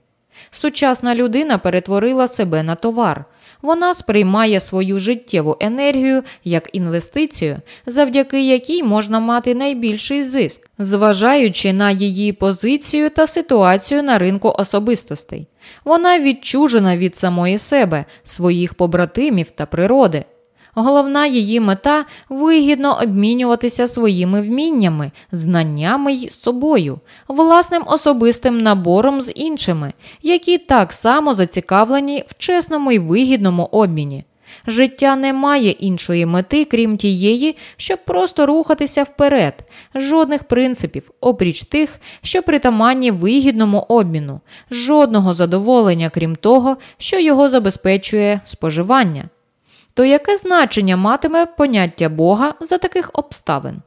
Сучасна людина перетворила себе на товар. Вона сприймає свою життєву енергію як інвестицію, завдяки якій можна мати найбільший зиск, зважаючи на її позицію та ситуацію на ринку особистостей. Вона відчужена від самої себе, своїх побратимів та природи. Головна її мета вигідно обмінюватися своїми вміннями, знаннями й собою, власним особистим набором з іншими, які так само зацікавлені в чесному й вигідному обміні. Життя не має іншої мети, крім тієї, щоб просто рухатися вперед, жодних принципів, опріч тих, що притаманні вигідному обміну, жодного задоволення, крім того, що його забезпечує споживання то яке значення матиме поняття Бога за таких обставин?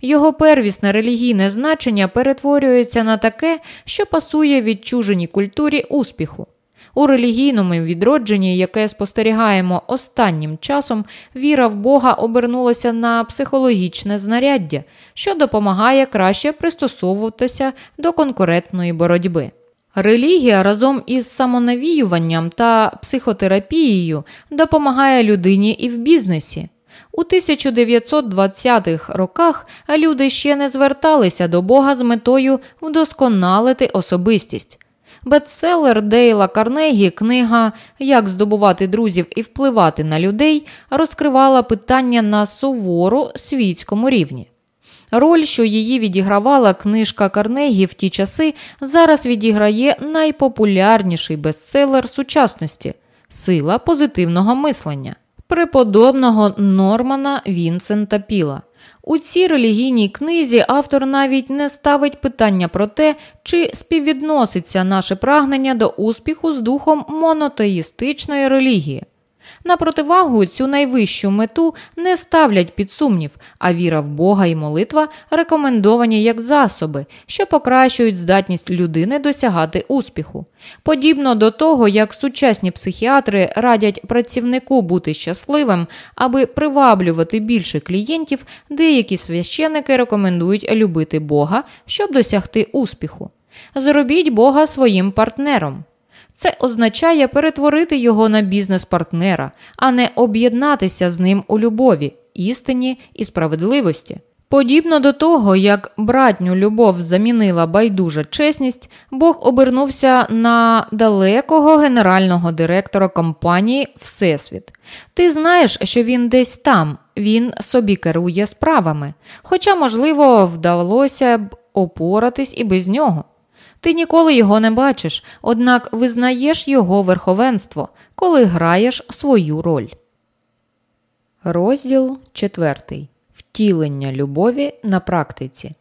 Його первісне релігійне значення перетворюється на таке, що пасує відчуженій культурі успіху. У релігійному відродженні, яке спостерігаємо останнім часом, віра в Бога обернулася на психологічне знаряддя, що допомагає краще пристосовуватися до конкурентної боротьби. Релігія разом із самонавіюванням та психотерапією допомагає людині і в бізнесі. У 1920-х роках люди ще не зверталися до Бога з метою вдосконалити особистість. Бестселер Дейла Карнегі, книга Як здобувати друзів і впливати на людей розкривала питання на сувору світському рівні. Роль, що її відігравала книжка Карнегі в ті часи, зараз відіграє найпопулярніший бестселер сучасності Сила позитивного мислення преподобного Нормана Вінсента Піла. У цій релігійній книзі автор навіть не ставить питання про те, чи співвідноситься наше прагнення до успіху з духом монотеїстичної релігії. На противагу цю найвищу мету не ставлять під сумнів, а віра в Бога і молитва рекомендовані як засоби, що покращують здатність людини досягати успіху. Подібно до того, як сучасні психіатри радять працівнику бути щасливим, аби приваблювати більше клієнтів, деякі священики рекомендують любити Бога, щоб досягти успіху. Зробіть Бога своїм партнером. Це означає перетворити його на бізнес-партнера, а не об'єднатися з ним у любові, істині і справедливості. Подібно до того, як братню любов замінила байдужа чесність, Бог обернувся на далекого генерального директора компанії Всесвіт. Ти знаєш, що він десь там, він собі керує справами, хоча, можливо, вдалося б опоратись і без нього. Ти ніколи його не бачиш, однак визнаєш його верховенство, коли граєш свою роль. Розділ 4. Втілення любові на практиці.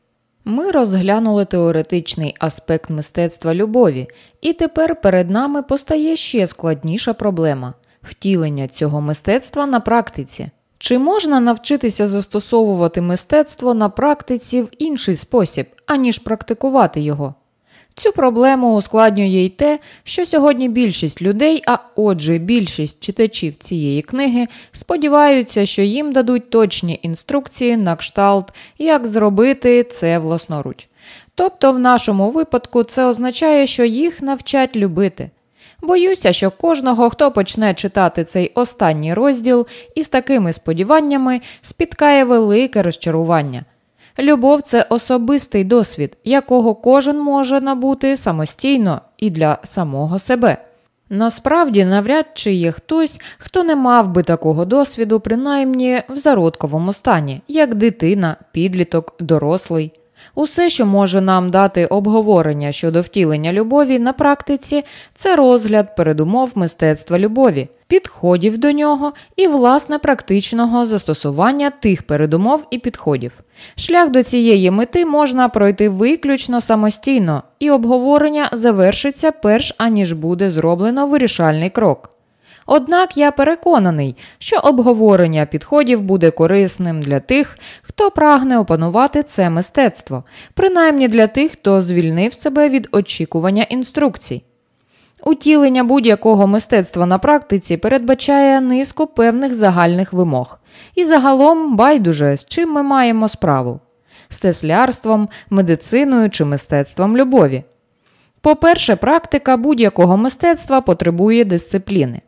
Ми розглянули теоретичний аспект мистецтва любові, і тепер перед нами постає ще складніша проблема втілення цього мистецтва на практиці. Чи можна навчитися застосовувати мистецтво на практиці в інший спосіб, аніж практикувати його? Цю проблему ускладнює й те, що сьогодні більшість людей, а отже, більшість читачів цієї книги, сподіваються, що їм дадуть точні інструкції на кшталт, як зробити це власноруч. Тобто, в нашому випадку це означає, що їх навчать любити. Боюся, що кожного, хто почне читати цей останній розділ із такими сподіваннями, спіткає велике розчарування. Любов це особистий досвід, якого кожен може набути самостійно і для самого себе. Насправді, навряд чи є хтось, хто не мав би такого досвіду, принаймні в зародковому стані, як дитина, підліток, дорослий. Усе, що може нам дати обговорення щодо втілення любові на практиці, це розгляд передумов мистецтва любові, підходів до нього і власне практичного застосування тих передумов і підходів. Шлях до цієї мети можна пройти виключно самостійно, і обговорення завершиться перш аніж буде зроблено вирішальний крок. Однак я переконаний, що обговорення підходів буде корисним для тих, хто прагне опанувати це мистецтво, принаймні для тих, хто звільнив себе від очікування інструкцій. Утілення будь-якого мистецтва на практиці передбачає низку певних загальних вимог, і загалом байдуже, з чим ми маємо справу з теслярством, медициною чи мистецтвом любові. По перше, практика будь-якого мистецтва потребує дисципліни.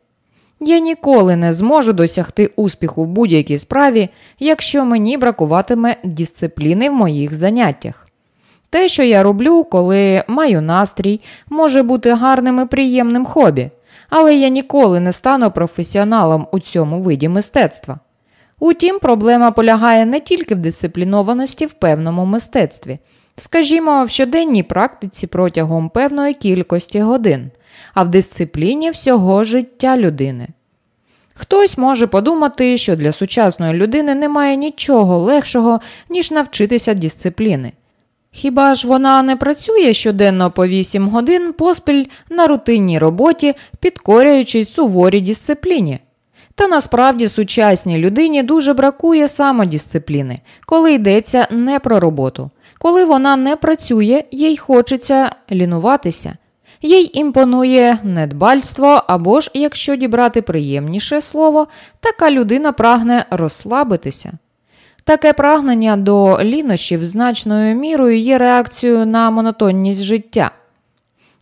Я ніколи не зможу досягти успіху в будь-якій справі, якщо мені бракуватиме дисципліни в моїх заняттях. Те, що я роблю, коли маю настрій, може бути гарним і приємним хобі, але я ніколи не стану професіоналом у цьому виді мистецтва. Утім, проблема полягає не тільки в дисциплінованості в певному мистецтві, скажімо, в щоденній практиці протягом певної кількості годин, а в дисципліні всього життя людини. Хтось може подумати, що для сучасної людини немає нічого легшого, ніж навчитися дисципліни. Хіба ж вона не працює щоденно по 8 годин поспіль на рутинній роботі, підкорюючись суворій дисципліні? Та насправді сучасній людині дуже бракує самодисципліни, коли йдеться не про роботу. Коли вона не працює, їй хочеться лінуватися. Їй імпонує недбальство або ж, якщо дібрати приємніше слово, така людина прагне розслабитися. Таке прагнення до лінощів значною мірою є реакцією на монотонність життя.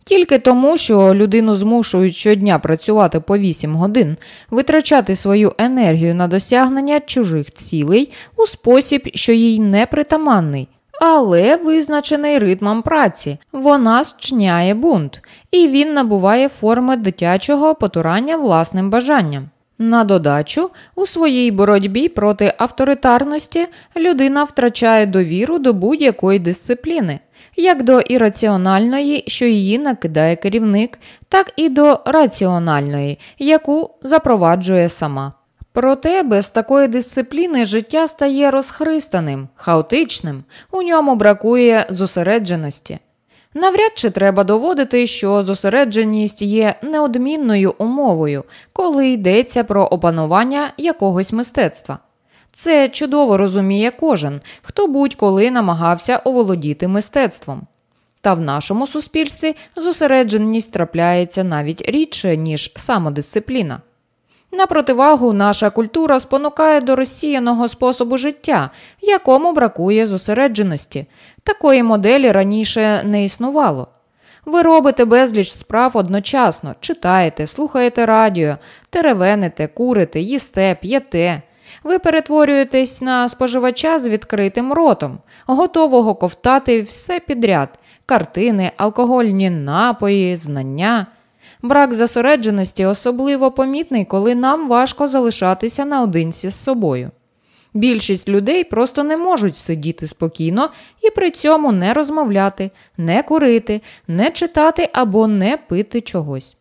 Тільки тому, що людину змушують щодня працювати по 8 годин, витрачати свою енергію на досягнення чужих цілей у спосіб, що їй не притаманний, але визначений ритмом праці, вона зчиняє бунт, і він набуває форми дитячого потурання власним бажанням. На додачу, у своїй боротьбі проти авторитарності людина втрачає довіру до будь-якої дисципліни, як до ірраціональної, що її накидає керівник, так і до раціональної, яку запроваджує сама. Проте без такої дисципліни життя стає розхристаним, хаотичним, у ньому бракує зосередженості. Навряд чи треба доводити, що зосередженість є неодмінною умовою, коли йдеться про опанування якогось мистецтва. Це чудово розуміє кожен, хто будь-коли намагався оволодіти мистецтвом. Та в нашому суспільстві зосередженість трапляється навіть рідше, ніж самодисципліна. На противагу, наша культура спонукає до розсіяного способу життя, якому бракує зосередженості. Такої моделі раніше не існувало. Ви робите безліч справ одночасно, читаєте, слухаєте радіо, теревените, курите, їсте, п'єте. Ви перетворюєтесь на споживача з відкритим ротом, готового ковтати все підряд картини, алкогольні напої, знання. Брак зосередженості особливо помітний, коли нам важко залишатися наодинці з собою. Більшість людей просто не можуть сидіти спокійно і при цьому не розмовляти, не курити, не читати або не пити чогось.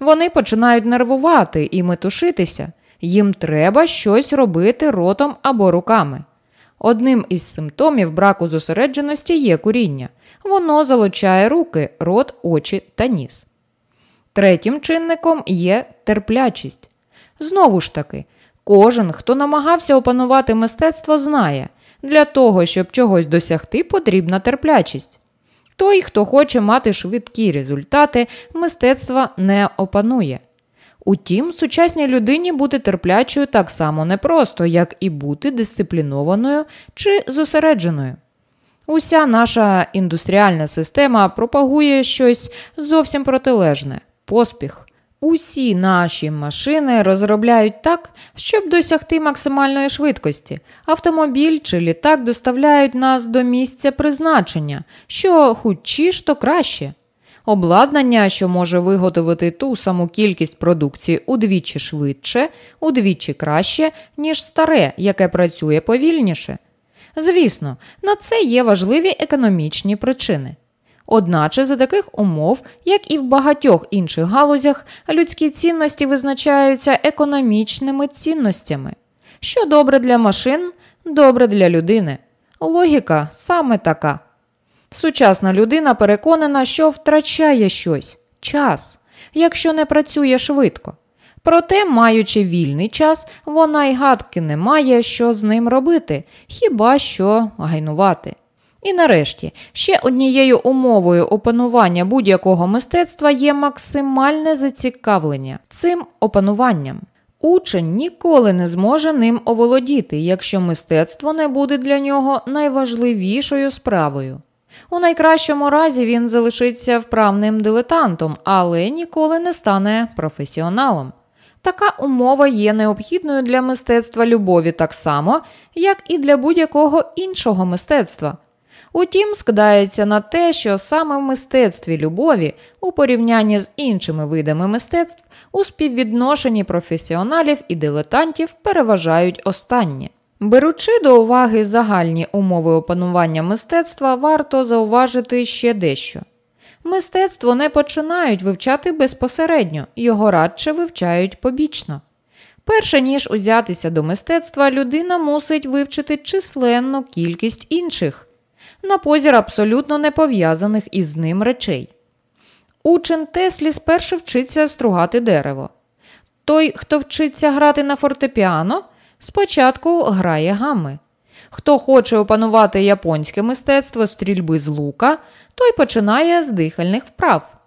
Вони починають нервувати і метушитися, їм треба щось робити ротом або руками. Одним із симптомів браку зосередженості є куріння. Воно залучає руки, рот, очі та ніс. Третім чинником є терплячість. Знову ж таки, кожен, хто намагався опанувати мистецтво, знає, для того, щоб чогось досягти, потрібна терплячість. Той, хто хоче мати швидкі результати, мистецтва не опанує. Утім, сучасній людині бути терплячою так само непросто, як і бути дисциплінованою чи зосередженою. Уся наша індустріальна система пропагує щось зовсім протилежне поспіх. Усі наші машини розробляють так, щоб досягти максимальної швидкості. Автомобіль чи літак доставляють нас до місця призначення, що худчіш, то краще. Обладнання, що може виготовити ту саму кількість продукції удвічі швидше, удвічі краще, ніж старе, яке працює повільніше. Звісно, на це є важливі економічні причини. Одначе за таких умов, як і в багатьох інших галузях, людські цінності визначаються економічними цінностями. Що добре для машин, добре для людини. Логіка саме така. Сучасна людина переконана, що втрачає щось час, якщо не працює швидко. Проте, маючи вільний час, вона й гадки не має, що з ним робити, хіба що гайнувати. І нарешті, ще однією умовою опанування будь-якого мистецтва є максимальне зацікавлення цим опануванням. Учень ніколи не зможе ним оволодіти, якщо мистецтво не буде для нього найважливішою справою. У найкращому разі він залишиться вправним дилетантом, але ніколи не стане професіоналом. Така умова є необхідною для мистецтва любові так само, як і для будь-якого іншого мистецтва. Утім, скидається на те, що саме в мистецтві любові, у порівнянні з іншими видами мистецтв, у співвідношенні професіоналів і дилетантів переважають останні. Беручи до уваги загальні умови опанування мистецтва, варто зауважити ще дещо. Мистецтво не починають вивчати безпосередньо, його радше вивчають побічно. Перше ніж узятися до мистецтва, людина мусить вивчити численну кількість інших, на позір абсолютно не пов'язаних із ним речей. Учень Теслі спершу вчиться стругати дерево. Той, хто вчиться грати на фортепіано, спочатку грає гами. Хто хоче опанувати японське мистецтво стрільби з лука, той починає з дихальних вправ.